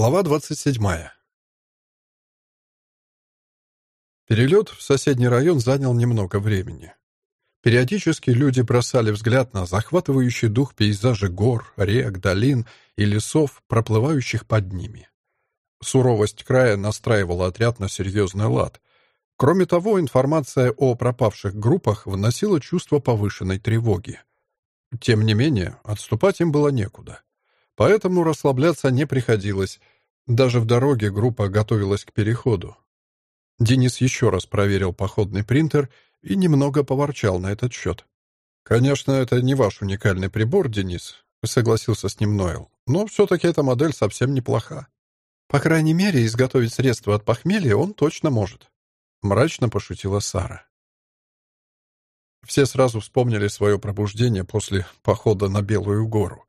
Глава 27. Перелет в соседний район занял немного времени. Периодически люди бросали взгляд на захватывающий дух пейзажи гор, рек, долин и лесов, проплывающих под ними. Суровость края настраивала отряд на серьезный лад. Кроме того, информация о пропавших группах вносила чувство повышенной тревоги. Тем не менее, отступать им было некуда. Поэтому расслабляться не приходилось. Даже в дороге группа готовилась к переходу. Денис еще раз проверил походный принтер и немного поворчал на этот счет. «Конечно, это не ваш уникальный прибор, Денис», — согласился с ним Нойл. «Но все-таки эта модель совсем неплоха. По крайней мере, изготовить средства от похмелья он точно может», — мрачно пошутила Сара. Все сразу вспомнили свое пробуждение после похода на Белую гору.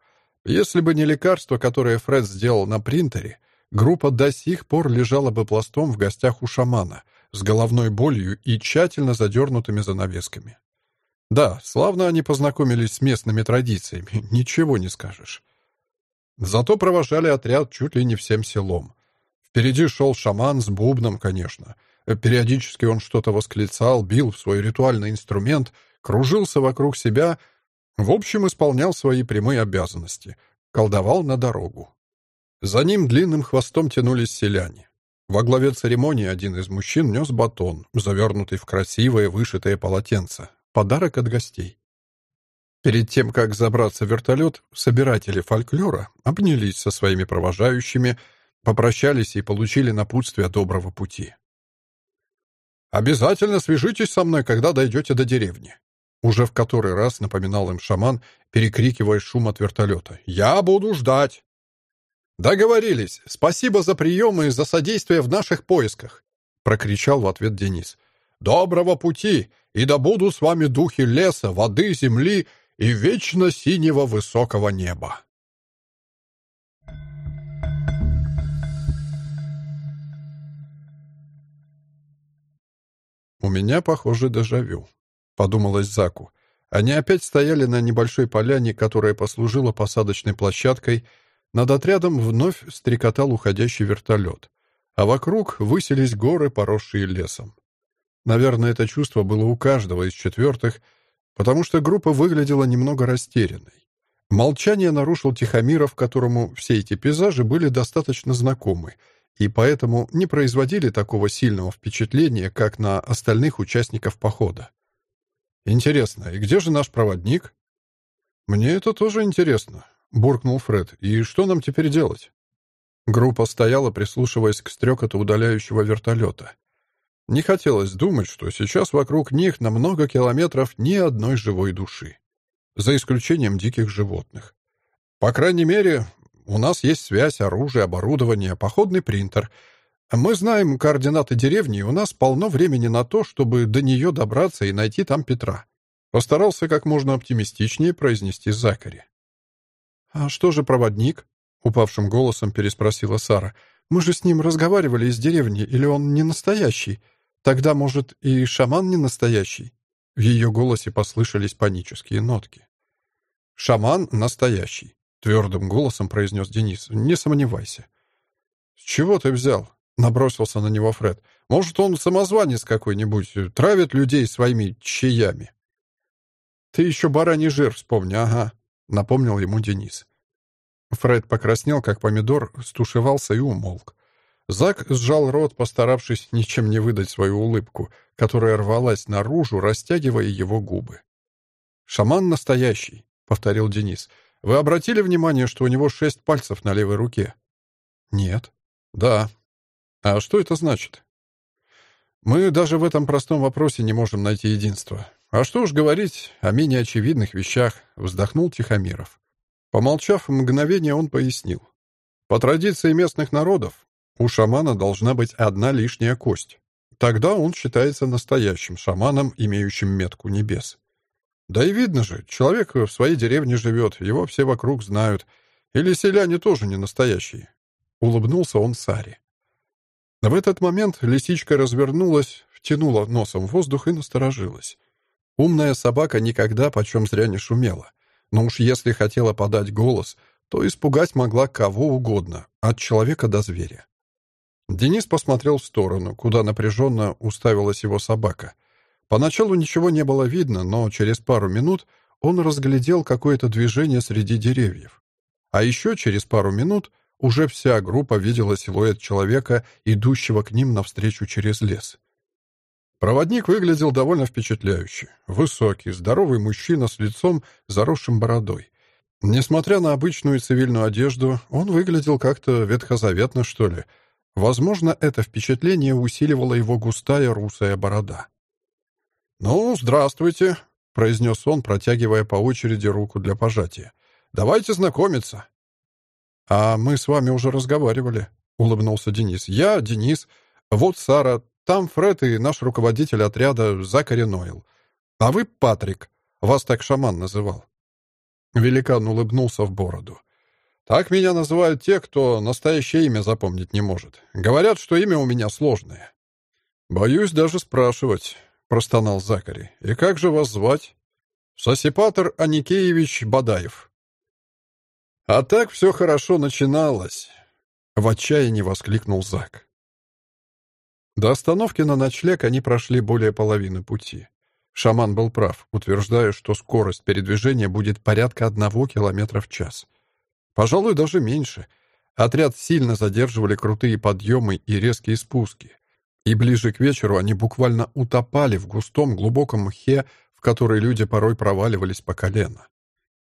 Если бы не лекарство, которое Фред сделал на принтере, группа до сих пор лежала бы пластом в гостях у шамана, с головной болью и тщательно задернутыми занавесками. Да, славно они познакомились с местными традициями, ничего не скажешь. Зато провожали отряд чуть ли не всем селом. Впереди шел шаман с бубном, конечно. Периодически он что-то восклицал, бил в свой ритуальный инструмент, кружился вокруг себя — в общем, исполнял свои прямые обязанности, колдовал на дорогу. За ним длинным хвостом тянулись селяне. Во главе церемонии один из мужчин нес батон, завернутый в красивое вышитое полотенце, подарок от гостей. Перед тем, как забраться в вертолет, собиратели фольклора обнялись со своими провожающими, попрощались и получили напутствие доброго пути. «Обязательно свяжитесь со мной, когда дойдете до деревни», уже в который раз напоминал им шаман, перекрикивая шум от вертолета. «Я буду ждать!» «Договорились! Спасибо за приемы и за содействие в наших поисках!» — прокричал в ответ Денис. «Доброго пути! И да буду с вами духи леса, воды, земли и вечно синего высокого неба!» У меня, похоже, дежавю подумалось Заку. Они опять стояли на небольшой поляне, которая послужила посадочной площадкой. Над отрядом вновь стрекотал уходящий вертолет. А вокруг высились горы, поросшие лесом. Наверное, это чувство было у каждого из четвертых, потому что группа выглядела немного растерянной. Молчание нарушил Тихомиров, которому все эти пейзажи были достаточно знакомы, и поэтому не производили такого сильного впечатления, как на остальных участников похода. «Интересно, и где же наш проводник?» «Мне это тоже интересно», — буркнул Фред. «И что нам теперь делать?» Группа стояла, прислушиваясь к стрекоту удаляющего вертолета. Не хотелось думать, что сейчас вокруг них на много километров ни одной живой души. За исключением диких животных. По крайней мере, у нас есть связь, оружие, оборудование, походный принтер — мы знаем координаты деревни, и у нас полно времени на то, чтобы до нее добраться и найти там Петра. Постарался как можно оптимистичнее произнести Закари. «А что же проводник?» — упавшим голосом переспросила Сара. «Мы же с ним разговаривали из деревни, или он не настоящий? Тогда, может, и шаман не настоящий?» В ее голосе послышались панические нотки. «Шаман настоящий», — твердым голосом произнес Денис. «Не сомневайся». «С чего ты взял?» Набросился на него Фред. «Может, он самозванец какой-нибудь, травит людей своими чаями?» «Ты еще бараний жир вспомни, ага», — напомнил ему Денис. Фред покраснел, как помидор, стушевался и умолк. Зак сжал рот, постаравшись ничем не выдать свою улыбку, которая рвалась наружу, растягивая его губы. «Шаман настоящий», — повторил Денис. «Вы обратили внимание, что у него шесть пальцев на левой руке?» «Нет». «Да, а что это значит? Мы даже в этом простом вопросе не можем найти единства. А что уж говорить о менее очевидных вещах, вздохнул Тихомиров. Помолчав мгновение, он пояснил. По традиции местных народов, у шамана должна быть одна лишняя кость. Тогда он считается настоящим шаманом, имеющим метку небес. Да и видно же, человек в своей деревне живет, его все вокруг знают. Или селяне тоже не настоящие. Улыбнулся он Саре. В этот момент лисичка развернулась, втянула носом воздух и насторожилась. Умная собака никогда почем зря не шумела. Но уж если хотела подать голос, то испугать могла кого угодно, от человека до зверя. Денис посмотрел в сторону, куда напряженно уставилась его собака. Поначалу ничего не было видно, но через пару минут он разглядел какое-то движение среди деревьев. А еще через пару минут уже вся группа видела силуэт человека, идущего к ним навстречу через лес. Проводник выглядел довольно впечатляюще. Высокий, здоровый мужчина с лицом, заросшим бородой. Несмотря на обычную цивильную одежду, он выглядел как-то ветхозаветно, что ли. Возможно, это впечатление усиливало его густая русая борода. «Ну, здравствуйте», — произнес он, протягивая по очереди руку для пожатия. «Давайте знакомиться». «А мы с вами уже разговаривали», — улыбнулся Денис. «Я Денис. Вот Сара, там Фред и наш руководитель отряда Закари Нойл. А вы Патрик. Вас так шаман называл». Великан улыбнулся в бороду. «Так меня называют те, кто настоящее имя запомнить не может. Говорят, что имя у меня сложное». «Боюсь даже спрашивать», — простонал Закари. «И как же вас звать?» «Сосипатор Аникеевич Бадаев». «А так все хорошо начиналось», — в отчаянии воскликнул Зак. До остановки на ночлег они прошли более половины пути. Шаман был прав, утверждая, что скорость передвижения будет порядка одного километра в час. Пожалуй, даже меньше. Отряд сильно задерживали крутые подъемы и резкие спуски. И ближе к вечеру они буквально утопали в густом глубоком мхе, в который люди порой проваливались по колено.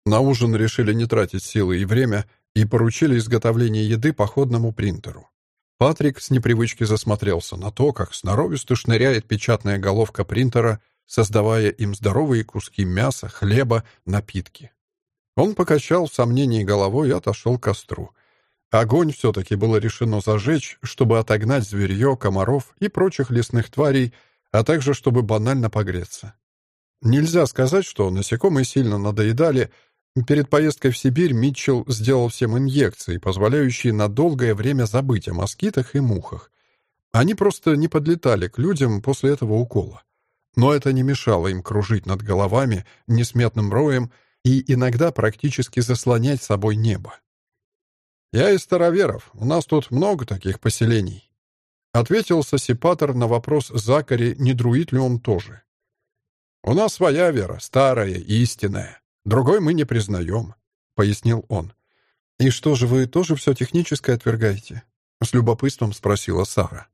На ужин решили не тратить силы и время и поручили изготовление еды походному принтеру. Патрик с непривычки засмотрелся на то, как сноровисто шныряет печатная головка принтера, создавая им здоровые куски мяса, хлеба, напитки. Он покачал в сомнении головой и отошел к костру. Огонь все-таки было решено зажечь, чтобы отогнать зверье, комаров и прочих лесных тварей, а также чтобы банально погреться. Нельзя сказать, что насекомые сильно надоедали, Перед поездкой в Сибирь Митчелл сделал всем инъекции, позволяющие на долгое время забыть о москитах и мухах. Они просто не подлетали к людям после этого укола. Но это не мешало им кружить над головами несметным роем и иногда практически заслонять собой небо. «Я из староверов. У нас тут много таких поселений», — ответил Сосипатор на вопрос Закари, не друид ли он тоже. «У нас своя вера, старая, истинная. Другой мы не признаем», — пояснил он. «И что же, вы тоже все техническое отвергаете?» — с любопытством спросила Сара.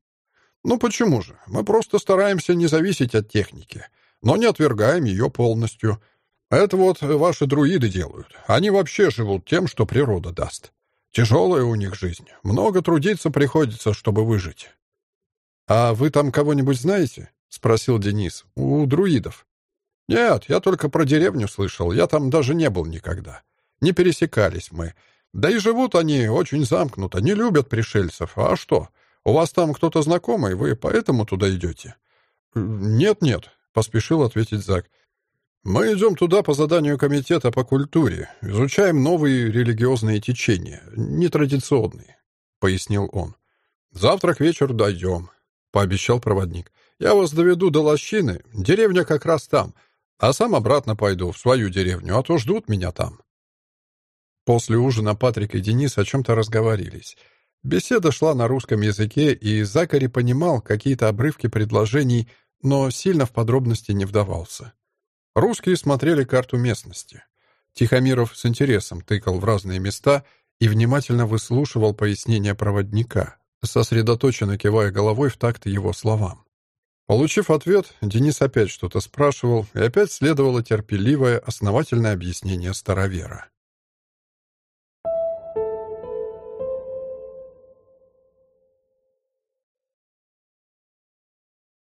«Ну почему же? Мы просто стараемся не зависеть от техники, но не отвергаем ее полностью. Это вот ваши друиды делают. Они вообще живут тем, что природа даст. Тяжелая у них жизнь. Много трудиться приходится, чтобы выжить». «А вы там кого-нибудь знаете?» — спросил Денис. «У друидов». «Нет, я только про деревню слышал. Я там даже не был никогда. Не пересекались мы. Да и живут они очень замкнуто, не любят пришельцев. А что, у вас там кто-то знакомый, вы поэтому туда идете?» «Нет-нет», — поспешил ответить Зак. «Мы идем туда по заданию комитета по культуре. Изучаем новые религиозные течения, нетрадиционные», — пояснил он. «Завтра к вечеру дойдем», — пообещал проводник. «Я вас доведу до лощины. Деревня как раз там. А сам обратно пойду, в свою деревню, а то ждут меня там. После ужина Патрик и Денис о чем-то разговорились. Беседа шла на русском языке, и Закари понимал какие-то обрывки предложений, но сильно в подробности не вдавался. Русские смотрели карту местности. Тихомиров с интересом тыкал в разные места и внимательно выслушивал пояснения проводника, сосредоточенно кивая головой в такт его словам. Получив ответ, Денис опять что-то спрашивал, и опять следовало терпеливое, основательное объяснение старовера.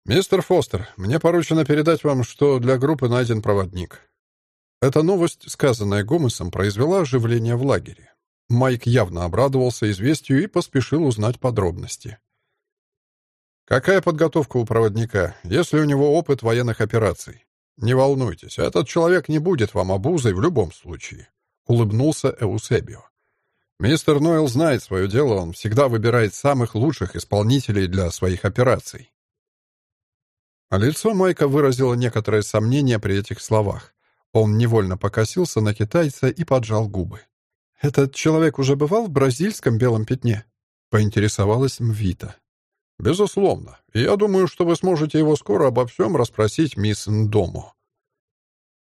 «Мистер Фостер, мне поручено передать вам, что для группы найден проводник». Эта новость, сказанная Гомесом, произвела оживление в лагере. Майк явно обрадовался известию и поспешил узнать подробности. Какая подготовка у проводника, если у него опыт военных операций? Не волнуйтесь, этот человек не будет вам обузой в любом случае, улыбнулся Эусебио. Мистер Нойл знает свое дело, он всегда выбирает самых лучших исполнителей для своих операций. А лицо Майка выразило некоторое сомнение при этих словах. Он невольно покосился на китайца и поджал губы. «Этот человек уже бывал в бразильском белом пятне?» — поинтересовалась Мвита. «Безусловно. Я думаю, что вы сможете его скоро обо всем расспросить мисс Ндому».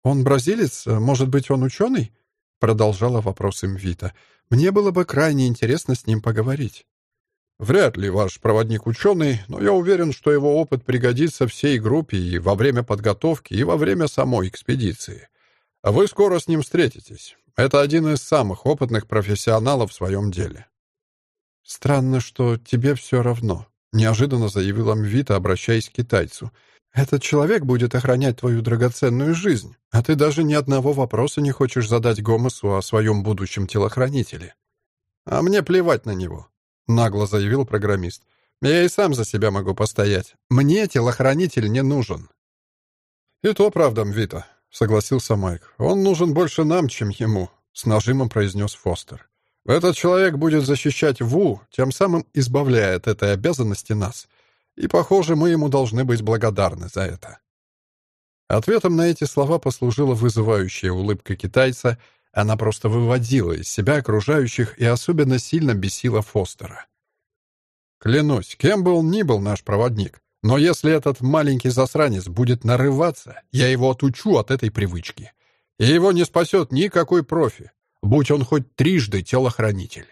«Он бразилец? Может быть, он ученый?» — продолжала вопрос Мвита. «Мне было бы крайне интересно с ним поговорить». «Вряд ли ваш проводник ученый, но я уверен, что его опыт пригодится всей группе и во время подготовки, и во время самой экспедиции. Вы скоро с ним встретитесь. Это один из самых опытных профессионалов в своем деле». «Странно, что тебе все равно», — неожиданно заявила Мвита, обращаясь к китайцу. «Этот человек будет охранять твою драгоценную жизнь, а ты даже ни одного вопроса не хочешь задать Гомесу о своем будущем телохранителе». «А мне плевать на него», — нагло заявил программист. «Я и сам за себя могу постоять. Мне телохранитель не нужен». «И то правда, Мвита согласился Майк. «Он нужен больше нам, чем ему», — с нажимом произнес Фостер. «Этот человек будет защищать Ву, тем самым избавляя от этой обязанности нас. И, похоже, мы ему должны быть благодарны за это». Ответом на эти слова послужила вызывающая улыбка китайца. Она просто выводила из себя окружающих и особенно сильно бесила Фостера. «Клянусь, кем бы он ни был наш проводник, но если этот маленький засранец будет нарываться, я его отучу от этой привычки. И его не спасет никакой профи, будь он хоть трижды телохранитель.